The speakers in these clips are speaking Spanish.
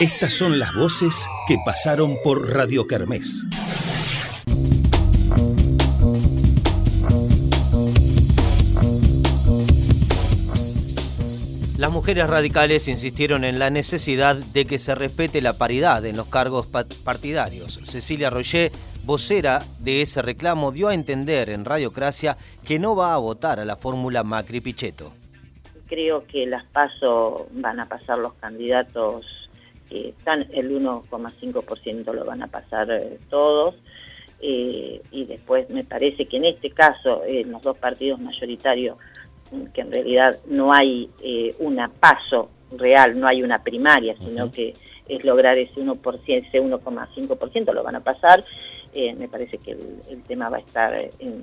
Estas son las voces que pasaron por Radio Kermés. Las mujeres radicales insistieron en la necesidad de que se respete la paridad en los cargos partidarios. Cecilia Roger, vocera de ese reclamo, dio a entender en Radiocracia que no va a votar a la fórmula Macri-Pichetto. Creo que las PASO van a pasar los candidatos están, el 1,5% lo van a pasar eh, todos. Eh, y después me parece que en este caso, en los dos partidos mayoritarios, que en realidad no hay eh, una paso real, no hay una primaria, sino que es lograr ese 1%, ese 1,5%, lo van a pasar. Me parece que el, tema va a estar en,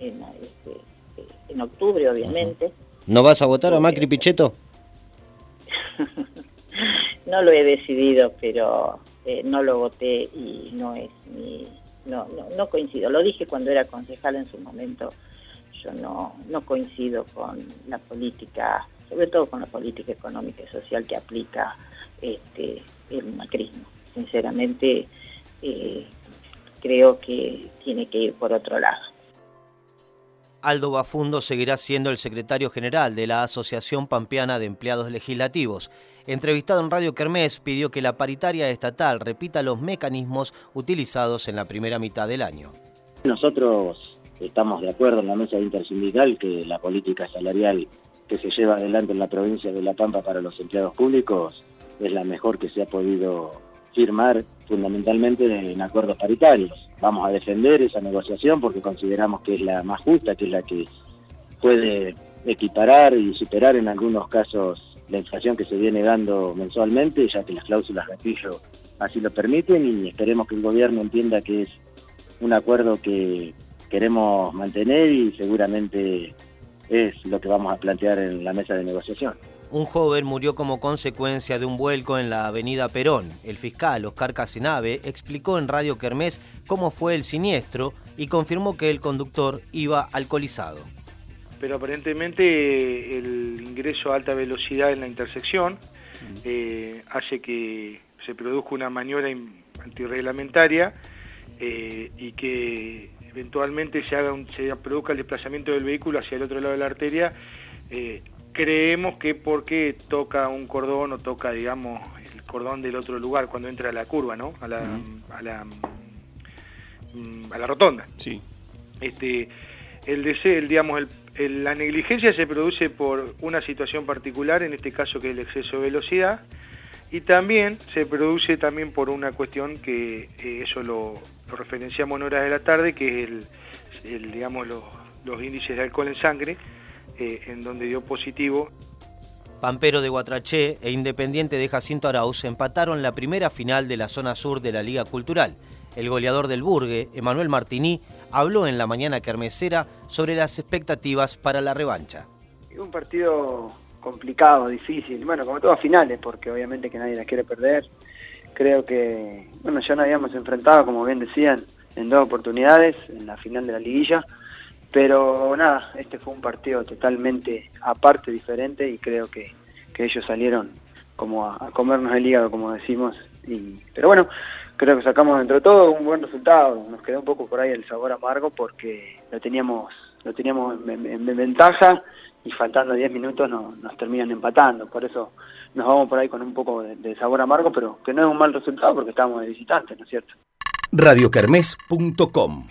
en, este, octubre, obviamente. ¿No vas a votar a Macri Pichetto? No lo he decidido, pero eh, no lo voté y no es mi... No, coincido. Lo dije cuando era concejal en su momento yo no, no coincido con la política, sobre todo con la política económica y social que aplica este, el macrismo. Sinceramente, eh, creo que tiene que ir por otro lado. Aldo Bafundo seguirá siendo el secretario general de la Asociación Pampeana de Empleados Legislativos. Entrevistado en Radio Kermés, pidió que la paritaria estatal repita los mecanismos utilizados en la primera mitad del año. Nosotros estamos de acuerdo en la mesa intersindical que la política salarial que se lleva adelante en la provincia de La Pampa para los empleados públicos es la mejor que se ha podido firmar fundamentalmente en acuerdos paritarios. Vamos a defender esa negociación porque consideramos que es la más justa, que es la que puede equiparar y superar en algunos casos la inflación que se viene dando mensualmente, ya que las cláusulas gatillo así lo permiten y esperemos que el gobierno entienda que es un acuerdo que queremos mantener y seguramente es lo que vamos a plantear en la mesa de negociación. Un joven murió como consecuencia de un vuelco en la avenida Perón. El fiscal Oscar Casenave explicó en Radio Kermés cómo fue el siniestro y confirmó que el conductor iba alcoholizado. Pero aparentemente el ingreso a alta velocidad en la intersección eh, hace que se produzca una maniobra antirreglamentaria eh, y que eventualmente se, haga un, se produzca el desplazamiento del vehículo hacia el otro lado de la arteria, eh, creemos que porque toca un cordón o toca, digamos, el cordón del otro lugar cuando entra a la curva, ¿no? A la, a la, mm, a la rotonda. Sí. Este, el deseo, digamos, la negligencia se produce por una situación particular, en este caso que es el exceso de velocidad, y también se produce también por una cuestión que eh, eso lo, referenciamos en horas de la tarde, que es digamos, los, índices de alcohol en sangre, eh, en donde dio positivo. Pampero de Guatraché e Independiente de Jacinto Arauz empataron la primera final de la zona sur de la Liga Cultural. El goleador del Burgue, Emanuel Martini, habló en la mañana carmesera sobre las expectativas para la revancha. Un partido complicado, difícil, bueno, como todas finales, porque obviamente que nadie las quiere perder creo que, bueno, ya nos habíamos enfrentado, como bien decían, en dos oportunidades, en la final de la liguilla, pero nada, este fue un partido totalmente aparte, diferente, y creo que, ellos salieron como a, comernos el hígado, como decimos, y, pero bueno, creo que sacamos dentro de todo un buen resultado, nos quedó un poco por ahí el sabor amargo porque lo teníamos, lo teníamos en ventaja, y faltando 10 minutos nos terminan empatando. Por eso nos vamos por ahí con un poco de, sabor amargo, pero que no es un mal resultado porque estamos de visitantes, ¿no es cierto? radiocarmes.com